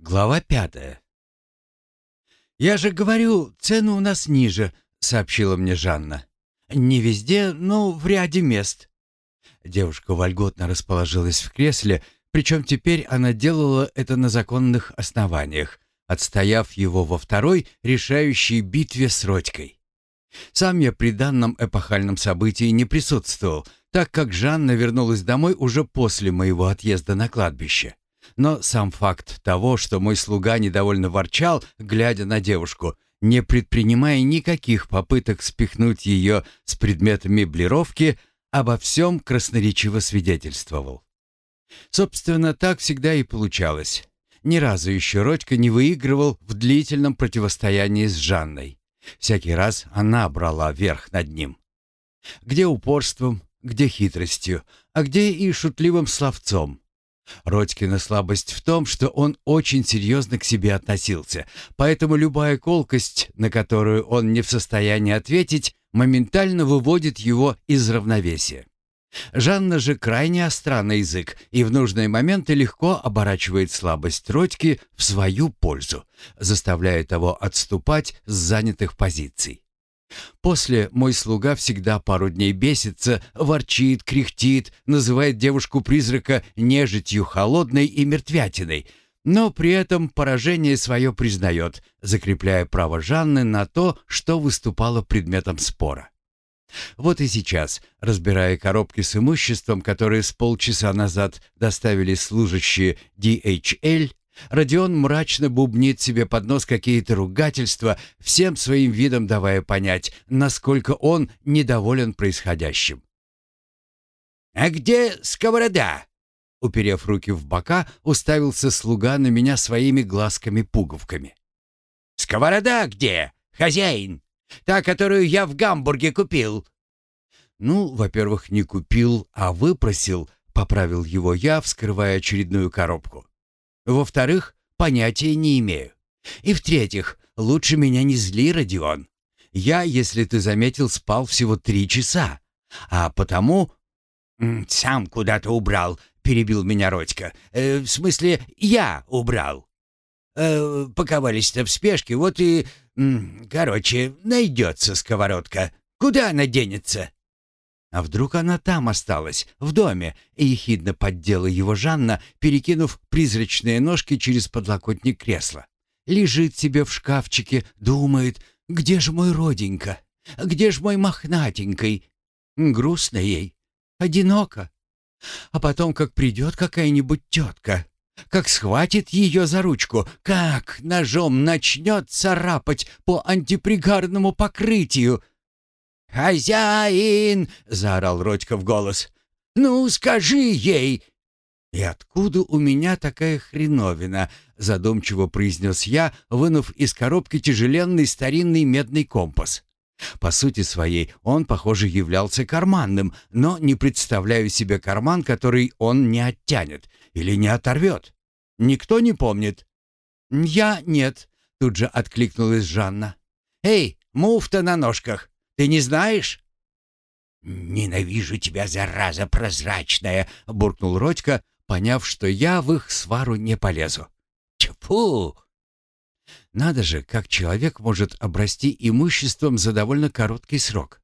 Глава пятая. «Я же говорю, цены у нас ниже», — сообщила мне Жанна. «Не везде, но в ряде мест». Девушка вольготно расположилась в кресле, причем теперь она делала это на законных основаниях, отстояв его во второй решающей битве с Родькой. Сам я при данном эпохальном событии не присутствовал, так как Жанна вернулась домой уже после моего отъезда на кладбище. Но сам факт того, что мой слуга недовольно ворчал, глядя на девушку, не предпринимая никаких попыток спихнуть ее с предметом меблировки, обо всем красноречиво свидетельствовал. Собственно, так всегда и получалось. Ни разу еще Родька не выигрывал в длительном противостоянии с Жанной. Всякий раз она брала верх над ним. Где упорством, где хитростью, а где и шутливым словцом. Родькина слабость в том, что он очень серьезно к себе относился, поэтому любая колкость, на которую он не в состоянии ответить, моментально выводит его из равновесия. Жанна же крайне остра язык и в нужные моменты легко оборачивает слабость Родьки в свою пользу, заставляя того отступать с занятых позиций. После мой слуга всегда пару дней бесится, ворчит, кряхтит, называет девушку-призрака нежитью холодной и мертвятиной, но при этом поражение свое признает, закрепляя право Жанны на то, что выступало предметом спора. Вот и сейчас, разбирая коробки с имуществом, которые с полчаса назад доставили служащие DHL, Родион мрачно бубнит себе под нос какие-то ругательства, всем своим видом давая понять, насколько он недоволен происходящим. «А где сковорода?» Уперев руки в бока, уставился слуга на меня своими глазками-пуговками. «Сковорода где, хозяин? Та, которую я в Гамбурге купил». «Ну, во-первых, не купил, а выпросил», — поправил его я, вскрывая очередную коробку. Во-вторых, понятия не имею. И в-третьих, лучше меня не зли, Родион. Я, если ты заметил, спал всего три часа. А потому... «Сам куда-то убрал», — перебил меня Родька. Э, «В смысле, я убрал. Э, Паковались-то в спешке, вот и... Короче, найдется сковородка. Куда она денется?» А вдруг она там осталась, в доме, и ехидно поддела его Жанна, перекинув призрачные ножки через подлокотник кресла. Лежит себе в шкафчике, думает, где же мой роденька? Где ж мой мохнатенький? Грустно ей, одиноко. А потом, как придет какая-нибудь тетка, как схватит ее за ручку, как ножом начнет царапать по антипригарному покрытию — «Хозяин!» — заорал Родька в голос. «Ну, скажи ей!» «И откуда у меня такая хреновина?» — задумчиво произнес я, вынув из коробки тяжеленный старинный медный компас. По сути своей он, похоже, являлся карманным, но не представляю себе карман, который он не оттянет или не оторвет. Никто не помнит. «Я нет», — тут же откликнулась Жанна. «Эй, муфта на ножках! Ты не знаешь?» «Ненавижу тебя, зараза прозрачная!» — буркнул Родька, поняв, что я в их свару не полезу. «Тьфу!» Надо же, как человек может обрасти имуществом за довольно короткий срок.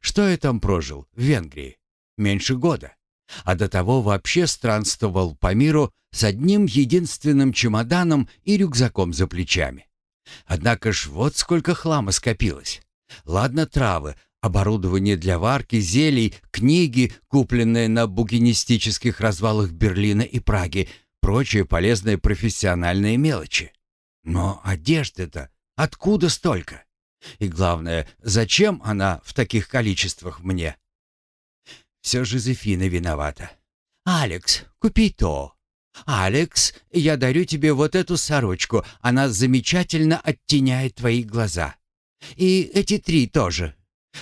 Что я там прожил в Венгрии? Меньше года. А до того вообще странствовал по миру с одним единственным чемоданом и рюкзаком за плечами. Однако ж вот сколько хлама скопилось. Ладно травы, оборудование для варки, зелий, книги, купленные на букинистических развалах Берлина и Праги, прочие полезные профессиональные мелочи. Но одежда-то откуда столько? И главное, зачем она в таких количествах мне? Все Жозефина виновата. «Алекс, купи то». «Алекс, я дарю тебе вот эту сорочку, она замечательно оттеняет твои глаза». И эти три тоже.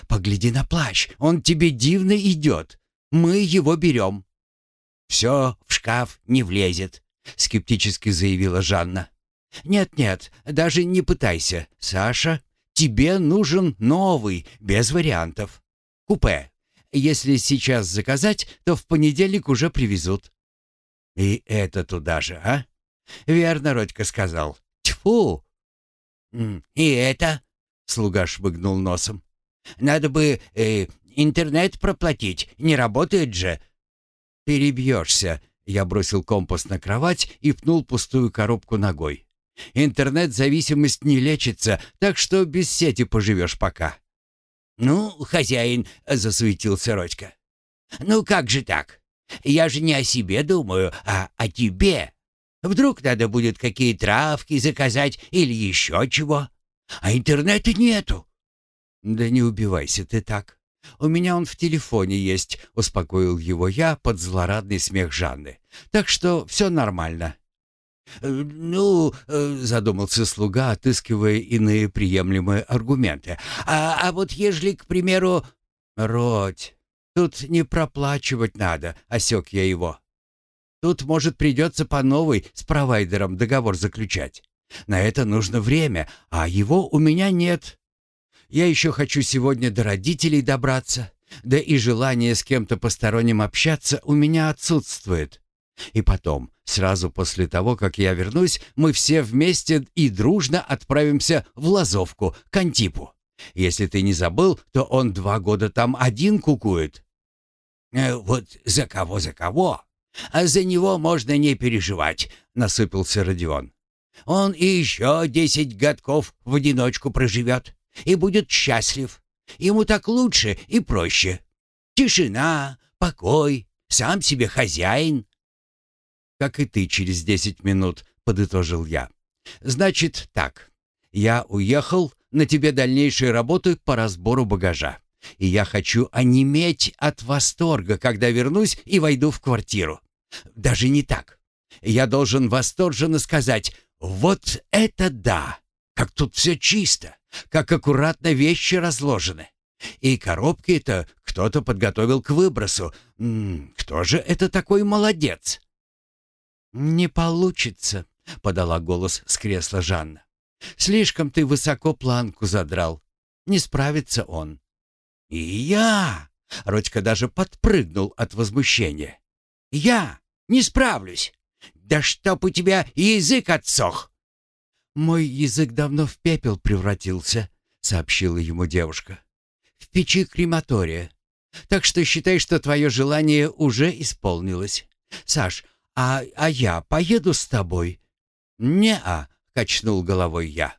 Погляди на плащ, он тебе дивно идет. Мы его берем». «Все в шкаф не влезет», — скептически заявила Жанна. «Нет-нет, даже не пытайся, Саша. Тебе нужен новый, без вариантов. Купе. Если сейчас заказать, то в понедельник уже привезут». «И это туда же, а? Верно Родька сказал. Тьфу! «И это?» — слуга шмыгнул носом. «Надо бы э, интернет проплатить, не работает же». «Перебьешься», — я бросил компас на кровать и пнул пустую коробку ногой. «Интернет-зависимость не лечится, так что без сети поживешь пока». «Ну, хозяин», — засуетился Родька. «Ну как же так? Я же не о себе думаю, а о тебе. Вдруг надо будет какие травки заказать или еще чего. А интернета нету». «Да не убивайся ты так. У меня он в телефоне есть», — успокоил его я под злорадный смех Жанны. «Так что все нормально». Э, «Ну, э, — задумался слуга, отыскивая иные приемлемые аргументы, — а, а вот ежели, к примеру...» «Родь, тут не проплачивать надо», — осек я его. «Тут, может, придется по новой с провайдером договор заключать. На это нужно время, а его у меня нет. Я еще хочу сегодня до родителей добраться, да и желание с кем-то посторонним общаться у меня отсутствует. И потом, сразу после того, как я вернусь, мы все вместе и дружно отправимся в Лазовку, к Антипу. Если ты не забыл, то он два года там один кукует». «Э, «Вот за кого, за кого? А за него можно не переживать», — насыпался Родион. «Он и еще десять годков в одиночку проживет и будет счастлив. Ему так лучше и проще. Тишина, покой, сам себе хозяин» как и ты через десять минут», — подытожил я. «Значит так. Я уехал, на тебе дальнейшие работы по разбору багажа. И я хочу онеметь от восторга, когда вернусь и войду в квартиру. Даже не так. Я должен восторженно сказать «Вот это да! Как тут все чисто! Как аккуратно вещи разложены! И коробки-то кто-то подготовил к выбросу. М -м, кто же это такой молодец?» «Не получится», — подала голос с кресла Жанна. «Слишком ты высоко планку задрал. Не справится он». «И я!» — Родька даже подпрыгнул от возмущения. «Я не справлюсь! Да чтоб у тебя язык отсох!» «Мой язык давно в пепел превратился», — сообщила ему девушка. «В печи крематория. Так что считай, что твое желание уже исполнилось. Саш, «А, а я поеду с тобой?» «Не-а», — качнул головой я.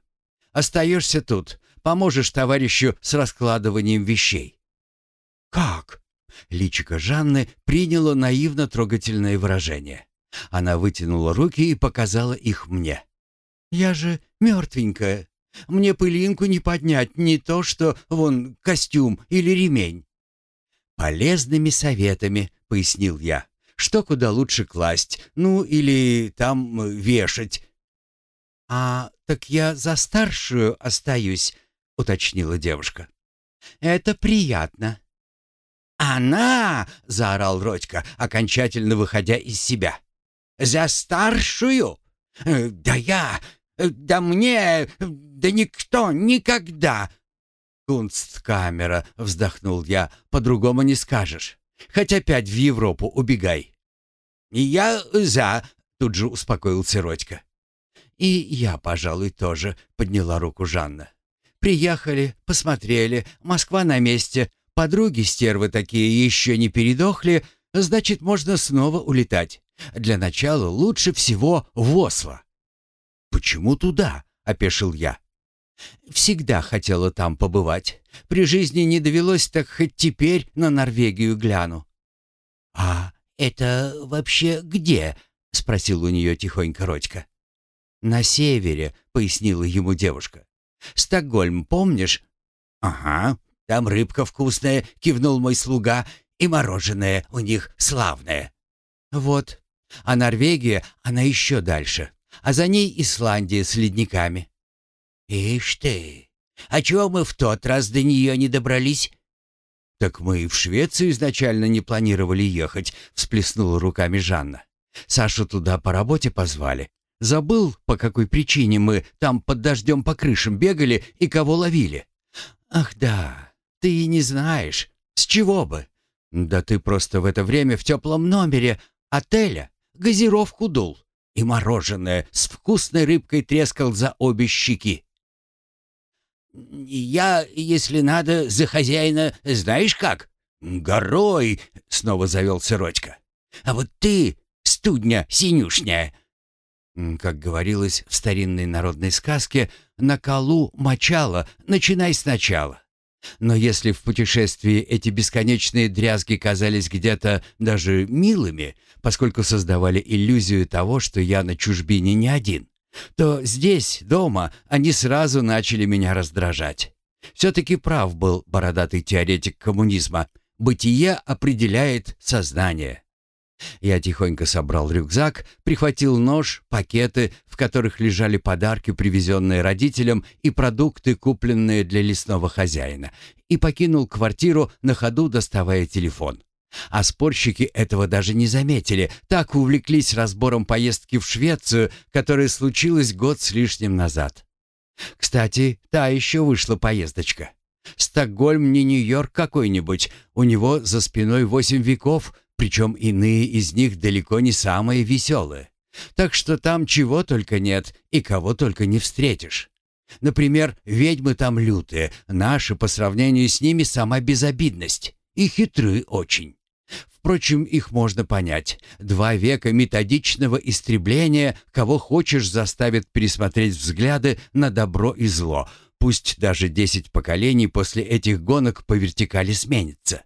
«Остаешься тут, поможешь товарищу с раскладыванием вещей». «Как?» — личико Жанны приняло наивно-трогательное выражение. Она вытянула руки и показала их мне. «Я же мертвенькая. Мне пылинку не поднять, не то что, вон, костюм или ремень». «Полезными советами», — пояснил я что куда лучше класть, ну или там э, вешать. «А так я за старшую остаюсь», — уточнила девушка. «Это приятно». «Она!» — заорал Родька, окончательно выходя из себя. «За старшую? Да я! Да мне! Да никто никогда!» «Кунсткамера», — вздохнул я, — «по-другому не скажешь. Хоть опять в Европу убегай». «И я за», — тут же успокоился Родька. «И я, пожалуй, тоже», — подняла руку Жанна. «Приехали, посмотрели, Москва на месте, подруги стервы такие еще не передохли, значит, можно снова улетать. Для начала лучше всего в Осло». «Почему туда?» — опешил я. Всегда хотела там побывать. При жизни не довелось, так хоть теперь на Норвегию гляну. А это вообще где? спросил у нее тихонько Родька. На севере, пояснила ему девушка. Стокгольм, помнишь? Ага, там рыбка вкусная, кивнул мой слуга, и мороженое у них славное. Вот. А Норвегия, она еще дальше. А за ней Исландия с ледниками. «Ишь ты! А чего мы в тот раз до нее не добрались?» «Так мы и в Швецию изначально не планировали ехать», — всплеснула руками Жанна. «Сашу туда по работе позвали. Забыл, по какой причине мы там под дождем по крышам бегали и кого ловили?» «Ах да, ты и не знаешь. С чего бы?» «Да ты просто в это время в теплом номере отеля газировку дул. и мороженое с вкусной рыбкой трескал за обе щеки. «Я, если надо, за хозяина знаешь как?» «Горой!» — снова завелся Родька. «А вот ты, студня синюшняя!» Как говорилось в старинной народной сказке, «на колу мочало, начинай сначала». Но если в путешествии эти бесконечные дрязги казались где-то даже милыми, поскольку создавали иллюзию того, что я на чужбине не один, то здесь, дома, они сразу начали меня раздражать. Все-таки прав был бородатый теоретик коммунизма. Бытие определяет сознание. Я тихонько собрал рюкзак, прихватил нож, пакеты, в которых лежали подарки, привезенные родителям, и продукты, купленные для лесного хозяина, и покинул квартиру, на ходу доставая телефон. А спорщики этого даже не заметили, так увлеклись разбором поездки в Швецию, которая случилась год с лишним назад. Кстати, та еще вышла поездочка. Стокгольм не Нью-Йорк какой-нибудь, у него за спиной восемь веков, причем иные из них далеко не самые веселые. Так что там чего только нет и кого только не встретишь. Например, ведьмы там лютые, наши по сравнению с ними сама безобидность. И хитры очень. Впрочем, их можно понять. Два века методичного истребления, кого хочешь, заставит пересмотреть взгляды на добро и зло. Пусть даже десять поколений после этих гонок по вертикали сменится.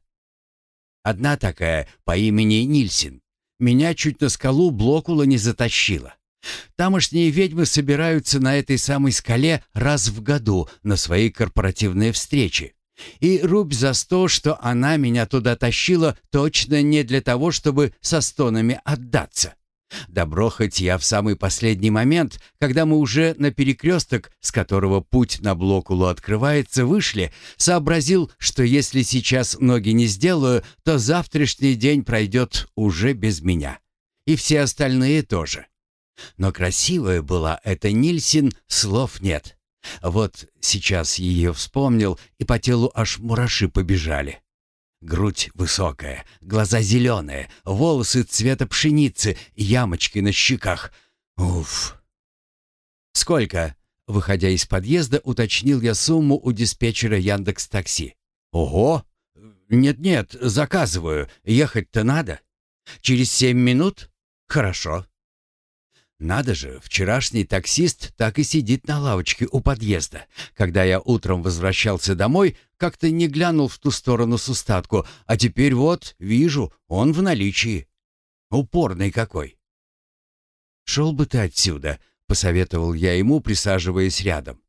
Одна такая, по имени Нильсин, меня чуть на скалу Блокула не затащила. Тамошние ведьмы собираются на этой самой скале раз в году на свои корпоративные встречи. И рубь за сто, что она меня туда тащила, точно не для того, чтобы со стонами отдаться. Добро хоть я в самый последний момент, когда мы уже на перекресток, с которого путь на Блокулу открывается, вышли, сообразил, что если сейчас ноги не сделаю, то завтрашний день пройдет уже без меня. И все остальные тоже. Но красивая была эта Нильсин, слов нет. Вот сейчас ее вспомнил, и по телу аж мураши побежали. Грудь высокая, глаза зеленые, волосы цвета пшеницы, ямочки на щеках. Уф. «Сколько?» Выходя из подъезда, уточнил я сумму у диспетчера Яндекс Такси. «Ого! Нет-нет, заказываю. Ехать-то надо. Через семь минут? Хорошо. Надо же, вчерашний таксист так и сидит на лавочке у подъезда. Когда я утром возвращался домой, как-то не глянул в ту сторону с устатку, а теперь вот, вижу, он в наличии. Упорный какой. «Шел бы ты отсюда», — посоветовал я ему, присаживаясь рядом.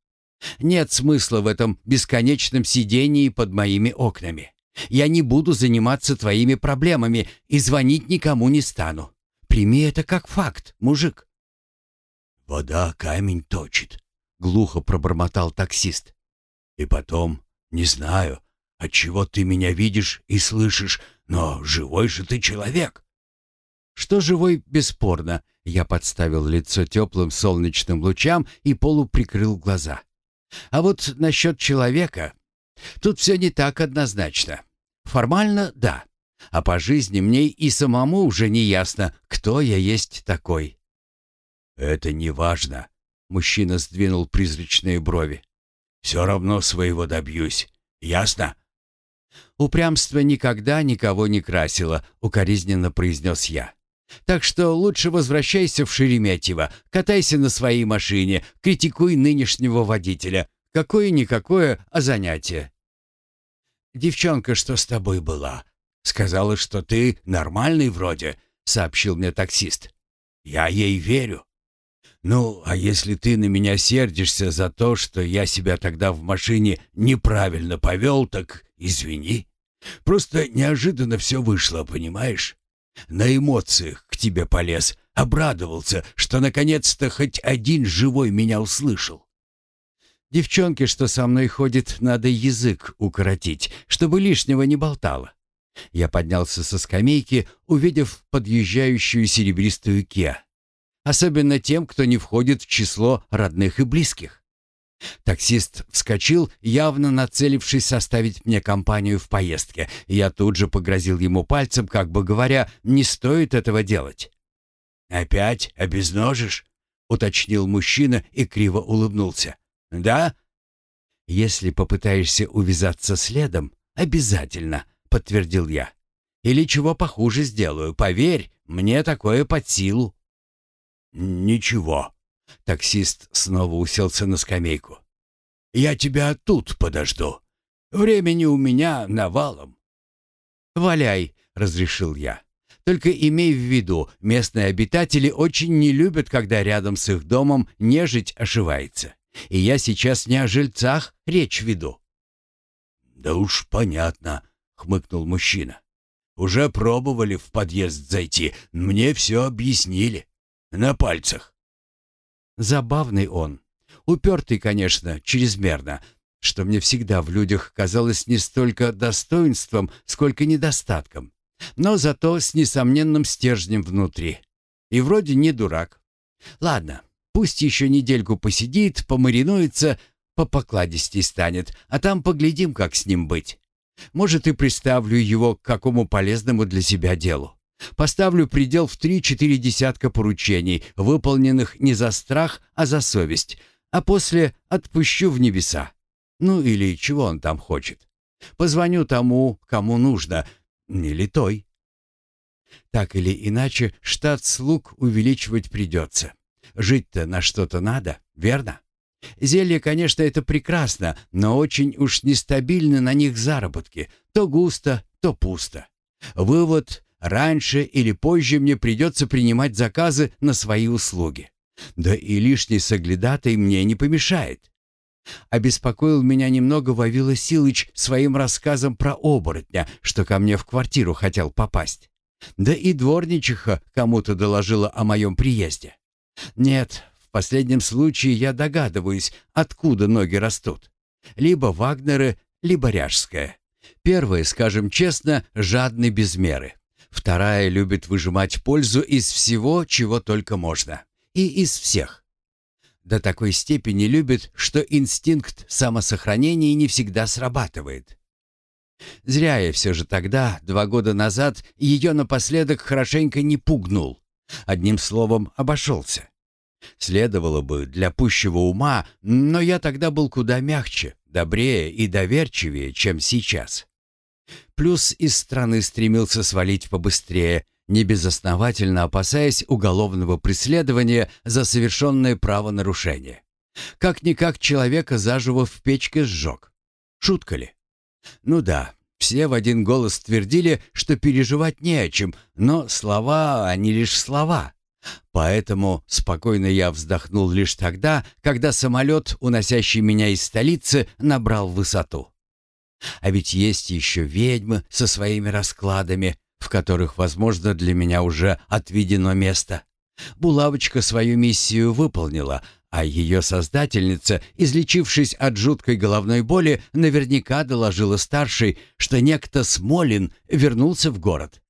«Нет смысла в этом бесконечном сидении под моими окнами. Я не буду заниматься твоими проблемами и звонить никому не стану. Прими это как факт, мужик». «Вода камень точит», — глухо пробормотал таксист. «И потом, не знаю, от чего ты меня видишь и слышишь, но живой же ты человек». «Что живой, бесспорно», — я подставил лицо теплым солнечным лучам и полуприкрыл глаза. «А вот насчет человека, тут все не так однозначно. Формально — да, а по жизни мне и самому уже не ясно, кто я есть такой». «Это не важно», — мужчина сдвинул призрачные брови. «Все равно своего добьюсь. Ясно?» «Упрямство никогда никого не красило», — укоризненно произнес я. «Так что лучше возвращайся в Шереметьево, катайся на своей машине, критикуй нынешнего водителя. Какое-никакое, а занятие». «Девчонка, что с тобой была, сказала, что ты нормальный вроде», — сообщил мне таксист. «Я ей верю. «Ну, а если ты на меня сердишься за то, что я себя тогда в машине неправильно повел, так извини. Просто неожиданно все вышло, понимаешь? На эмоциях к тебе полез, обрадовался, что наконец-то хоть один живой меня услышал. Девчонке, что со мной ходит, надо язык укоротить, чтобы лишнего не болтало. Я поднялся со скамейки, увидев подъезжающую серебристую Киа особенно тем, кто не входит в число родных и близких. Таксист вскочил, явно нацелившись составить мне компанию в поездке. Я тут же погрозил ему пальцем, как бы говоря, не стоит этого делать. «Опять обезножишь?» — уточнил мужчина и криво улыбнулся. «Да?» «Если попытаешься увязаться следом, обязательно», — подтвердил я. «Или чего похуже сделаю, поверь, мне такое под силу». «Ничего». Таксист снова уселся на скамейку. «Я тебя тут подожду. Времени у меня навалом». «Валяй», — разрешил я. «Только имей в виду, местные обитатели очень не любят, когда рядом с их домом нежить ошивается. И я сейчас не о жильцах речь веду». «Да уж понятно», — хмыкнул мужчина. «Уже пробовали в подъезд зайти, мне все объяснили. На пальцах». Забавный он. Упертый, конечно, чрезмерно, что мне всегда в людях казалось не столько достоинством, сколько недостатком, но зато с несомненным стержнем внутри. И вроде не дурак. Ладно, пусть еще недельку посидит, помаринуется, по покладистей станет, а там поглядим, как с ним быть. Может, и приставлю его к какому полезному для себя делу. Поставлю предел в три-четыре десятка поручений, выполненных не за страх, а за совесть, а после отпущу в небеса. Ну или чего он там хочет. Позвоню тому, кому нужно, или той. Так или иначе, штат слуг увеличивать придется. Жить-то на что-то надо, верно? Зелье, конечно, это прекрасно, но очень уж нестабильны на них заработки. То густо, то пусто. Вывод Раньше или позже мне придется принимать заказы на свои услуги. Да и лишний соглядатай мне не помешает. Обеспокоил меня немного Вавила Силыч своим рассказом про оборотня, что ко мне в квартиру хотел попасть. Да и дворничиха кому-то доложила о моем приезде. Нет, в последнем случае я догадываюсь, откуда ноги растут. Либо Вагнеры, либо Ряжская. Первые, скажем честно, жадны без меры. Вторая любит выжимать пользу из всего, чего только можно. И из всех. До такой степени любит, что инстинкт самосохранения не всегда срабатывает. Зря я все же тогда, два года назад, ее напоследок хорошенько не пугнул. Одним словом, обошелся. Следовало бы для пущего ума, но я тогда был куда мягче, добрее и доверчивее, чем сейчас. Плюс из страны стремился свалить побыстрее, небезосновательно опасаясь уголовного преследования за совершенное правонарушение. Как-никак человека заживо в печке сжег. Шутка ли? Ну да, все в один голос твердили, что переживать не о чем, но слова, они лишь слова. Поэтому спокойно я вздохнул лишь тогда, когда самолет, уносящий меня из столицы, набрал высоту. А ведь есть еще ведьмы со своими раскладами, в которых, возможно, для меня уже отведено место. Булавочка свою миссию выполнила, а ее создательница, излечившись от жуткой головной боли, наверняка доложила старшей, что некто Смолин вернулся в город.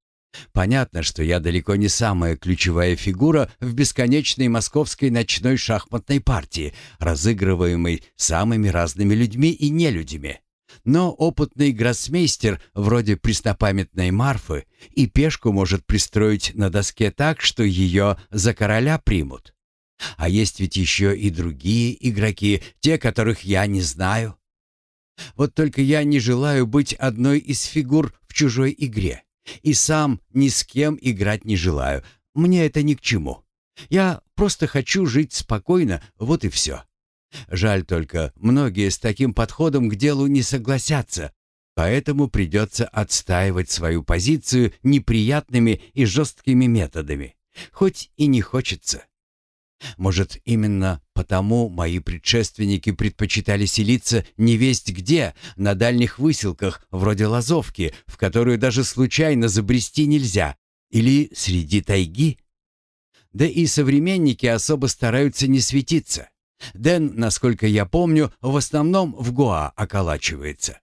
Понятно, что я далеко не самая ключевая фигура в бесконечной московской ночной шахматной партии, разыгрываемой самыми разными людьми и нелюдями. Но опытный гроссмейстер, вроде преснопамятной Марфы, и пешку может пристроить на доске так, что ее за короля примут. А есть ведь еще и другие игроки, те, которых я не знаю. Вот только я не желаю быть одной из фигур в чужой игре. И сам ни с кем играть не желаю. Мне это ни к чему. Я просто хочу жить спокойно, вот и все. Жаль только, многие с таким подходом к делу не согласятся, поэтому придется отстаивать свою позицию неприятными и жесткими методами, хоть и не хочется. Может, именно потому мои предшественники предпочитали селиться не весть где, на дальних выселках, вроде Лазовки, в которую даже случайно забрести нельзя, или среди тайги? Да и современники особо стараются не светиться. Дэн, насколько я помню, в основном в Гоа околачивается.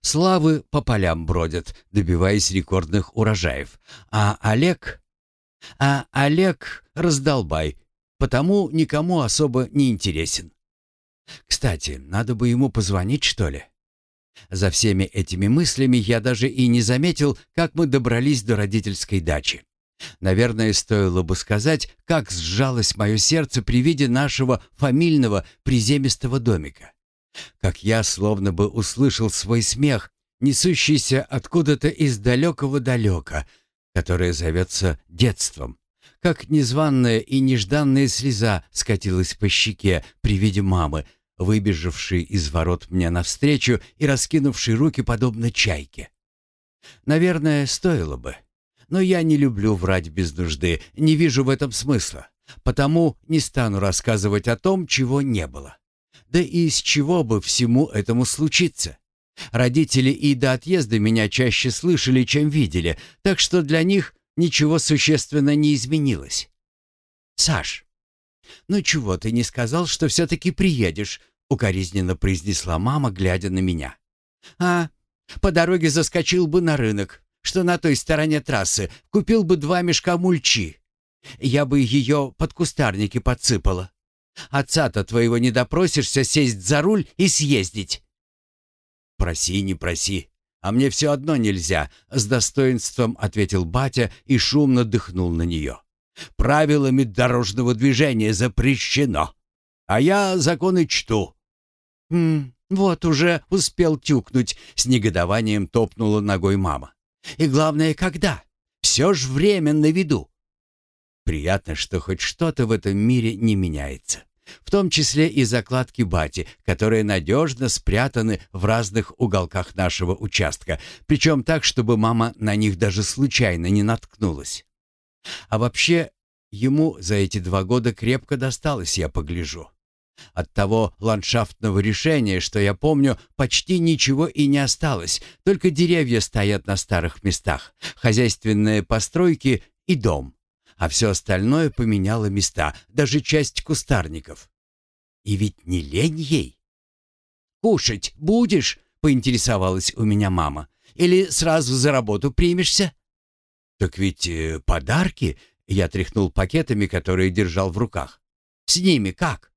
Славы по полям бродят, добиваясь рекордных урожаев. А Олег... А Олег раздолбай, потому никому особо не интересен. Кстати, надо бы ему позвонить, что ли? За всеми этими мыслями я даже и не заметил, как мы добрались до родительской дачи. Наверное, стоило бы сказать, как сжалось мое сердце при виде нашего фамильного приземистого домика. Как я словно бы услышал свой смех, несущийся откуда-то из далекого далека, которое зовется детством. Как незваная и нежданная слеза скатилась по щеке при виде мамы, выбежавшей из ворот мне навстречу и раскинувшей руки подобно чайке. Наверное, стоило бы. Но я не люблю врать без нужды, не вижу в этом смысла. Потому не стану рассказывать о том, чего не было. Да и из чего бы всему этому случиться? Родители и до отъезда меня чаще слышали, чем видели, так что для них ничего существенно не изменилось. «Саш, ну чего ты не сказал, что все-таки приедешь?» — укоризненно произнесла мама, глядя на меня. «А, по дороге заскочил бы на рынок, что на той стороне трассы, купил бы два мешка мульчи. Я бы ее под кустарники подсыпала. Отца-то твоего не допросишься сесть за руль и съездить». «Проси, не проси, а мне все одно нельзя», — с достоинством ответил батя и шумно дыхнул на нее. «Правилами дорожного движения запрещено, а я законы чту». «Хм, вот уже успел тюкнуть», — с негодованием топнула ногой мама. «И главное, когда? Все ж время на виду». Приятно, что хоть что-то в этом мире не меняется в том числе и закладки бати, которые надежно спрятаны в разных уголках нашего участка, причем так, чтобы мама на них даже случайно не наткнулась. А вообще, ему за эти два года крепко досталось, я погляжу. От того ландшафтного решения, что я помню, почти ничего и не осталось, только деревья стоят на старых местах, хозяйственные постройки и дом а все остальное поменяло места, даже часть кустарников. И ведь не лень ей. «Кушать будешь?» — поинтересовалась у меня мама. «Или сразу за работу примешься?» «Так ведь э, подарки...» — я тряхнул пакетами, которые держал в руках. «С ними как?»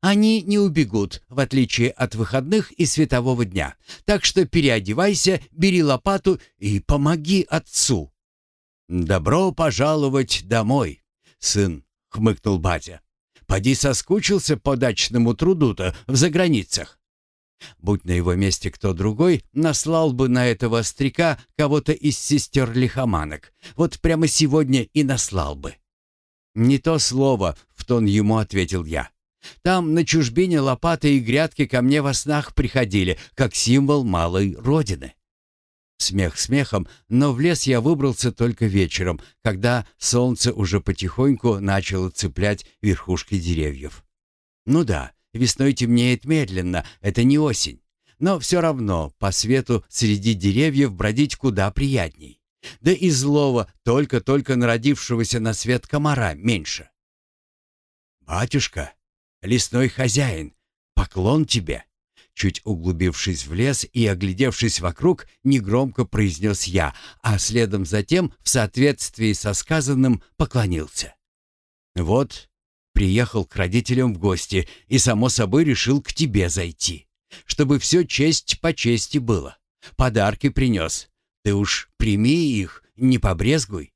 «Они не убегут, в отличие от выходных и светового дня. Так что переодевайся, бери лопату и помоги отцу». «Добро пожаловать домой, сын», — хмыкнул батя. «Поди соскучился по дачному труду-то в заграницах». Будь на его месте кто другой, наслал бы на этого остряка кого-то из сестер-лихоманок. Вот прямо сегодня и наслал бы. «Не то слово», — в тон ему ответил я. «Там на чужбине лопаты и грядки ко мне во снах приходили, как символ малой родины». Смех смехом, но в лес я выбрался только вечером, когда солнце уже потихоньку начало цеплять верхушки деревьев. Ну да, весной темнеет медленно, это не осень. Но все равно по свету среди деревьев бродить куда приятней. Да и злого, только-только народившегося на свет комара меньше. «Батюшка, лесной хозяин, поклон тебе!» Чуть углубившись в лес и оглядевшись вокруг, негромко произнес я, а следом затем, в соответствии со сказанным, поклонился. «Вот, приехал к родителям в гости и, само собой, решил к тебе зайти, чтобы все честь по чести было. Подарки принес. Ты уж прими их, не побрезгуй».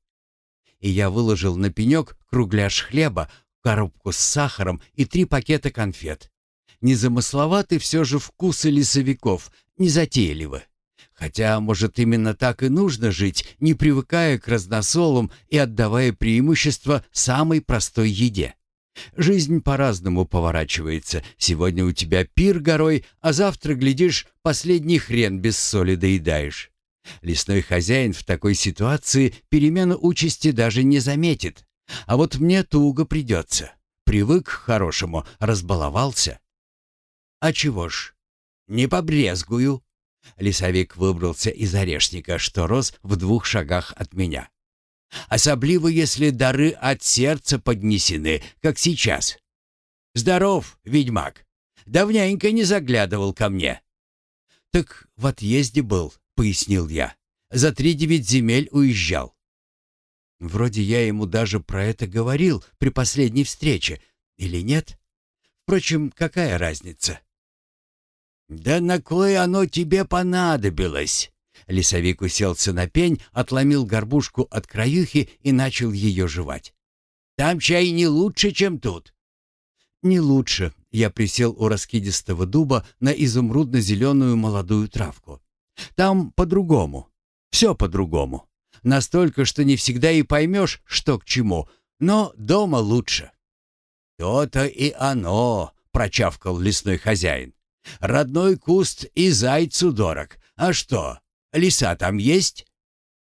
И я выложил на пенек кругляш хлеба, коробку с сахаром и три пакета конфет. Незамысловаты все же вкусы лесовиков, незатейливы. Хотя, может, именно так и нужно жить, не привыкая к разносолам и отдавая преимущество самой простой еде. Жизнь по-разному поворачивается. Сегодня у тебя пир горой, а завтра, глядишь, последний хрен без соли доедаешь. Лесной хозяин в такой ситуации перемену участи даже не заметит. А вот мне туго придется. Привык к хорошему, разбаловался. «А чего ж? Не побрезгую». Лесовик выбрался из орешника, что рос в двух шагах от меня. «Особливо, если дары от сердца поднесены, как сейчас. Здоров, ведьмак. Давненько не заглядывал ко мне». «Так в отъезде был», — пояснил я. «За три девять земель уезжал». Вроде я ему даже про это говорил при последней встрече, или нет? Впрочем, какая разница? «Да на кой оно тебе понадобилось?» Лесовик уселся на пень, отломил горбушку от краюхи и начал ее жевать. «Там чай не лучше, чем тут». «Не лучше». Я присел у раскидистого дуба на изумрудно-зеленую молодую травку. «Там по-другому. Все по-другому. Настолько, что не всегда и поймешь, что к чему, но дома лучше». «То-то и оно», — прочавкал лесной хозяин. «Родной куст и зайцу дорог. А что, леса там есть?»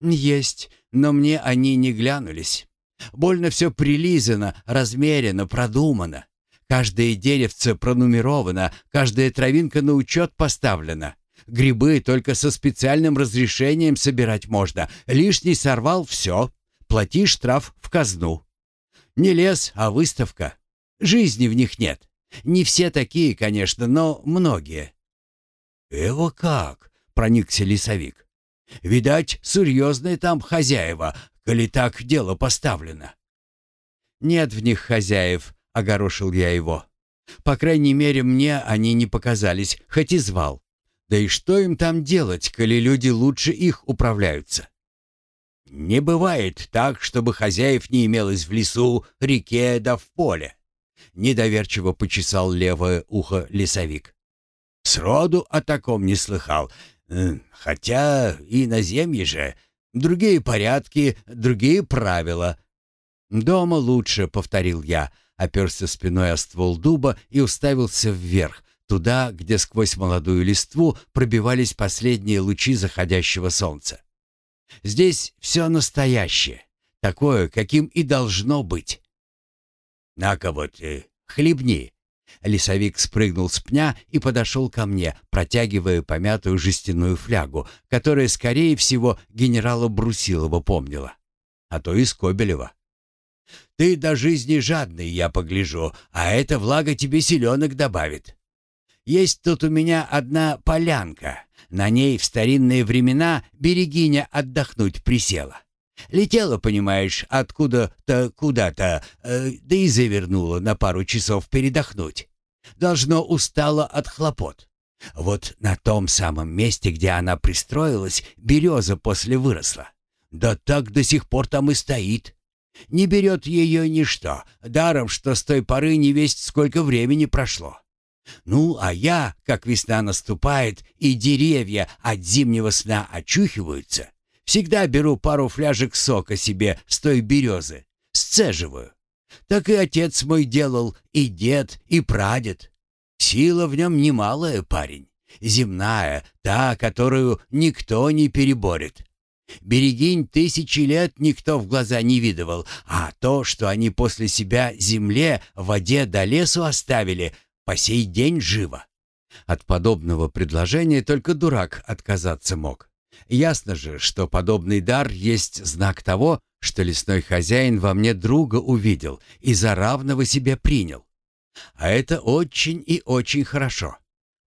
«Есть, но мне они не глянулись. Больно все прилизано, размерено, продумано. Каждое деревце пронумеровано, каждая травинка на учет поставлена. Грибы только со специальным разрешением собирать можно. Лишний сорвал — все. Плати штраф в казну. Не лес, а выставка. Жизни в них нет. Не все такие, конечно, но многие. «Эво как?» — проникся лесовик. «Видать, серьезные там хозяева, коли так дело поставлено». «Нет в них хозяев», — огорошил я его. «По крайней мере, мне они не показались, хоть и звал. Да и что им там делать, коли люди лучше их управляются?» «Не бывает так, чтобы хозяев не имелось в лесу, реке да в поле. Недоверчиво почесал левое ухо лесовик. Сроду о таком не слыхал. Хотя и на земле же. Другие порядки, другие правила. «Дома лучше», — повторил я, оперся спиной о ствол дуба и уставился вверх, туда, где сквозь молодую листву пробивались последние лучи заходящего солнца. «Здесь все настоящее, такое, каким и должно быть». «На-ка вот, э, хлебни!» Лесовик спрыгнул с пня и подошел ко мне, протягивая помятую жестяную флягу, которая, скорее всего, генерала Брусилова помнила. А то и Скобелева. «Ты до жизни жадный, я погляжу, а эта влага тебе селенок добавит. Есть тут у меня одна полянка. На ней в старинные времена берегиня отдохнуть присела. Летела, понимаешь, откуда-то куда-то, э, да и завернула на пару часов передохнуть. Должно устала от хлопот. Вот на том самом месте, где она пристроилась, береза после выросла. Да так до сих пор там и стоит. Не берет ее ничто, даром, что с той поры не весть сколько времени прошло. Ну, а я, как весна наступает, и деревья от зимнего сна очухиваются, Всегда беру пару фляжек сока себе с той березы, сцеживаю. Так и отец мой делал, и дед, и прадед. Сила в нем немалая, парень. Земная, та, которую никто не переборет. Берегинь тысячи лет никто в глаза не видывал, а то, что они после себя земле, воде до лесу оставили, по сей день живо. От подобного предложения только дурак отказаться мог. Ясно же, что подобный дар есть знак того, что лесной хозяин во мне друга увидел и за равного себя принял. А это очень и очень хорошо.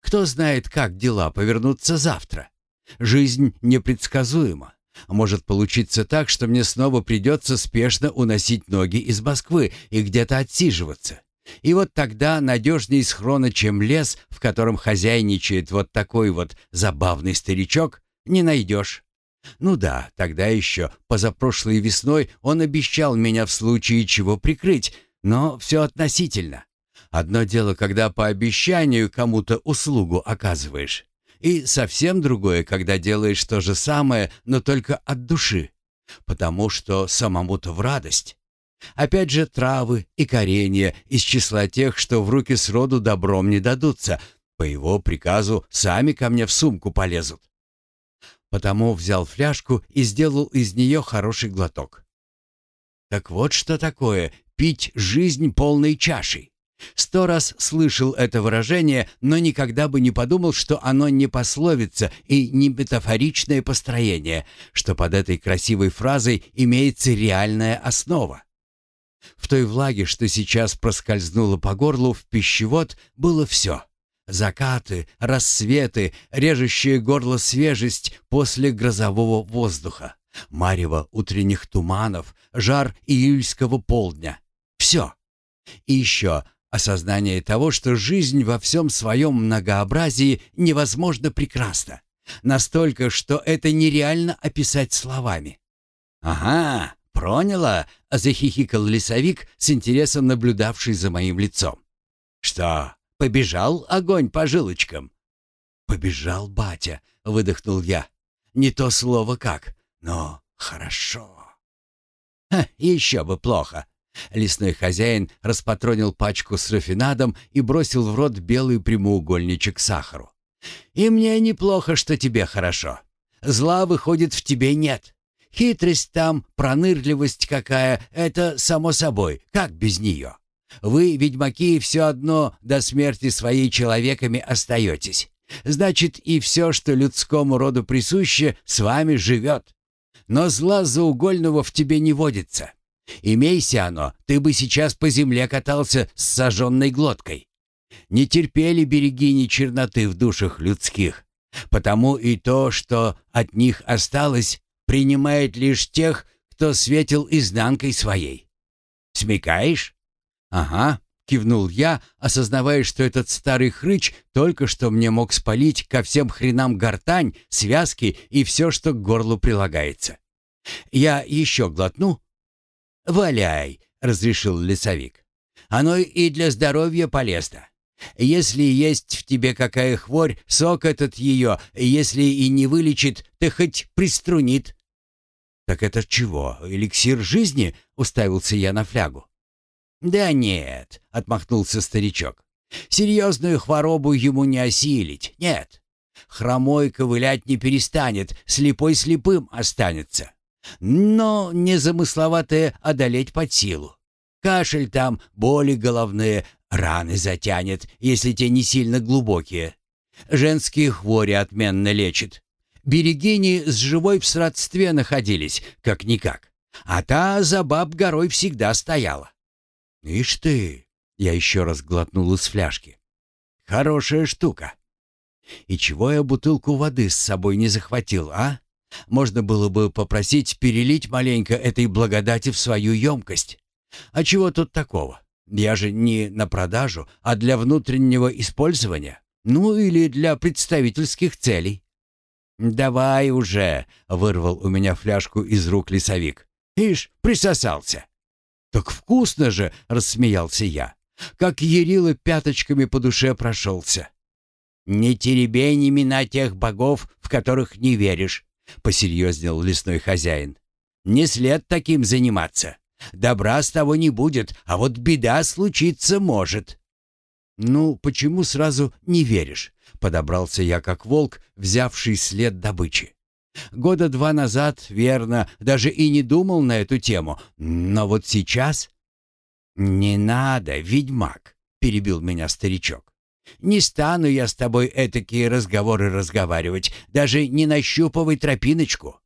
Кто знает, как дела повернутся завтра. Жизнь непредсказуема. Может получиться так, что мне снова придется спешно уносить ноги из Москвы и где-то отсиживаться. И вот тогда надежней схрона, чем лес, в котором хозяйничает вот такой вот забавный старичок, не найдешь. Ну да, тогда еще, позапрошлой весной, он обещал меня в случае чего прикрыть, но все относительно. Одно дело, когда по обещанию кому-то услугу оказываешь, и совсем другое, когда делаешь то же самое, но только от души, потому что самому-то в радость. Опять же, травы и коренья из числа тех, что в руки сроду добром не дадутся, по его приказу сами ко мне в сумку полезут. Потому взял фляжку и сделал из нее хороший глоток. Так вот что такое пить жизнь полной чашей. Сто раз слышал это выражение, но никогда бы не подумал, что оно не пословица и не метафоричное построение, что под этой красивой фразой имеется реальная основа. В той влаге, что сейчас проскользнула по горлу в пищевод, было все. Закаты, рассветы, режущее горло свежесть после грозового воздуха, марево утренних туманов, жар июльского полдня. Все. И еще осознание того, что жизнь во всем своем многообразии невозможно прекрасна. Настолько, что это нереально описать словами. «Ага, проняла», — захихикал лесовик, с интересом наблюдавший за моим лицом. «Что, побежал огонь по жилочкам?» «Побежал батя», — выдохнул я. «Не то слово как, но хорошо». «Ха, еще бы плохо». Лесной хозяин распатронил пачку с рафинадом и бросил в рот белый прямоугольничек сахару. «И мне неплохо, что тебе хорошо. Зла, выходит, в тебе нет. Хитрость там, пронырливость какая — это само собой, как без нее? Вы, ведьмаки, все одно до смерти своей человеками остаетесь. Значит, и все, что людскому роду присуще, с вами живет. Но зла заугольного в тебе не водится. Имейся оно, ты бы сейчас по земле катался с сожженной глоткой. Не терпели берегини черноты в душах людских. Потому и то, что от них осталось, принимает лишь тех, кто светил изнанкой своей. Смекаешь? Ага, кивнул я, осознавая, что этот старый хрыч только что мне мог спалить ко всем хренам гортань, связки и все, что к горлу прилагается. Я еще глотну? Валяй, разрешил лесовик. Оно и для здоровья полезно. Если есть в тебе какая хворь, сок этот ее, если и не вылечит, то хоть приструнит. «Так это чего, эликсир жизни?» — уставился я на флягу. «Да нет», — отмахнулся старичок. «Серьезную хворобу ему не осилить, нет. Хромой ковылять не перестанет, слепой слепым останется. Но незамысловатое одолеть под силу. Кашель там, боли головные, раны затянет, если те не сильно глубокие. Женские хвори отменно лечит. Берегини с живой в сродстве находились, как-никак. А та за баб горой всегда стояла. «Ишь ты!» — я еще раз глотнул из фляжки. «Хорошая штука. И чего я бутылку воды с собой не захватил, а? Можно было бы попросить перелить маленько этой благодати в свою емкость. А чего тут такого? Я же не на продажу, а для внутреннего использования. Ну или для представительских целей. «Давай уже!» — вырвал у меня фляжку из рук лесовик. «Ишь, присосался!» «Так вкусно же!» — рассмеялся я. Как Ярила пяточками по душе прошелся. «Не теребень имена тех богов, в которых не веришь», — посерьезнел лесной хозяин. «Не след таким заниматься. Добра с того не будет, а вот беда случиться может». «Ну, почему сразу не веришь?» Подобрался я как волк, взявший след добычи. Года два назад, верно, даже и не думал на эту тему, но вот сейчас... «Не надо, ведьмак», — перебил меня старичок. «Не стану я с тобой этакие разговоры разговаривать, даже не нащупывай тропиночку.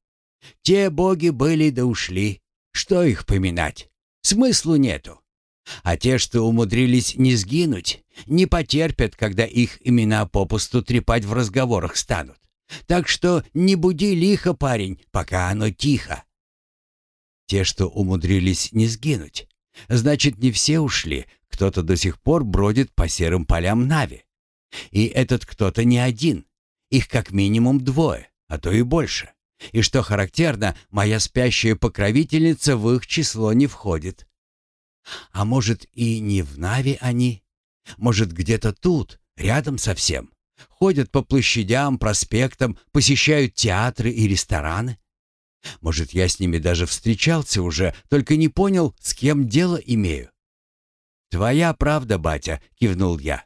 Те боги были да ушли. Что их поминать? Смыслу нету. А те, что умудрились не сгинуть, не потерпят, когда их имена попусту трепать в разговорах станут. Так что не буди лихо, парень, пока оно тихо. Те, что умудрились не сгинуть. Значит, не все ушли, кто-то до сих пор бродит по серым полям Нави. И этот кто-то не один. Их как минимум двое, а то и больше. И что характерно, моя спящая покровительница в их число не входит. А может, и не в Нави они? Может, где-то тут, рядом совсем? Ходят по площадям, проспектам, посещают театры и рестораны? Может, я с ними даже встречался уже, только не понял, с кем дело имею. «Твоя правда, батя», — кивнул я.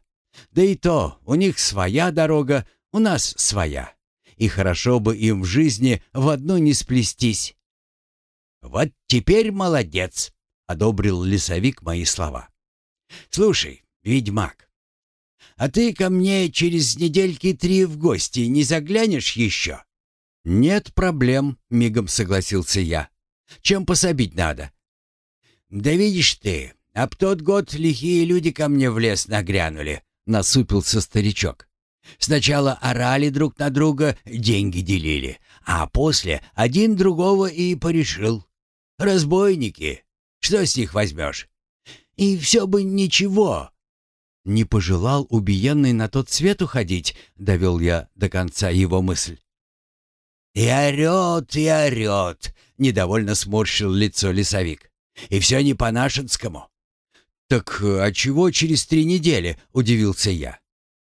«Да и то, у них своя дорога, у нас своя. И хорошо бы им в жизни в одну не сплестись». «Вот теперь молодец», одобрил лесовик мои слова. «Слушай, ведьмак, а ты ко мне через недельки три в гости не заглянешь еще?» «Нет проблем», — мигом согласился я. «Чем пособить надо?» «Да видишь ты, об тот год лихие люди ко мне в лес нагрянули», — насупился старичок. «Сначала орали друг на друга, деньги делили, а после один другого и порешил. Разбойники, что с них возьмешь? И все бы ничего. Не пожелал убиенный на тот свет уходить, довел я до конца его мысль. «И орет, и орет!» — недовольно сморщил лицо лесовик. «И все не по-нашенскому». «Так а чего через три недели?» — удивился я.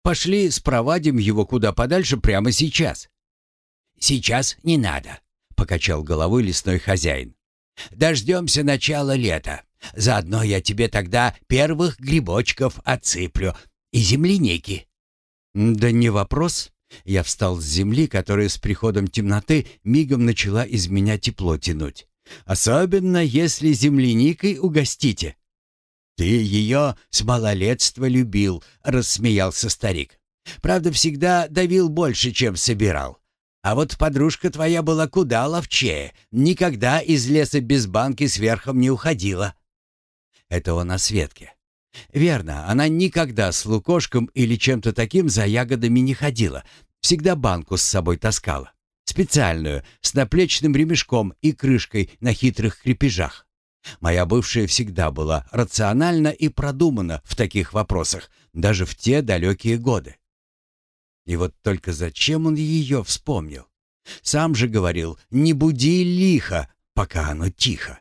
«Пошли, спровадим его куда подальше прямо сейчас». «Сейчас не надо», — покачал головой лесной хозяин. «Дождемся начала лета. Заодно я тебе тогда первых грибочков отсыплю и земляники». «Да не вопрос». Я встал с земли, которая с приходом темноты мигом начала из меня тепло тянуть. «Особенно, если земляникой угостите». «Ты ее с малолетства любил», — рассмеялся старик. «Правда, всегда давил больше, чем собирал. А вот подружка твоя была куда ловчее, никогда из леса без банки сверхом не уходила». Это он о Светке. Верно, она никогда с лукошком или чем-то таким за ягодами не ходила. Всегда банку с собой таскала. Специальную, с наплечным ремешком и крышкой на хитрых крепежах. Моя бывшая всегда была рациональна и продумана в таких вопросах, даже в те далекие годы. И вот только зачем он ее вспомнил? Сам же говорил, не буди лихо, пока оно тихо.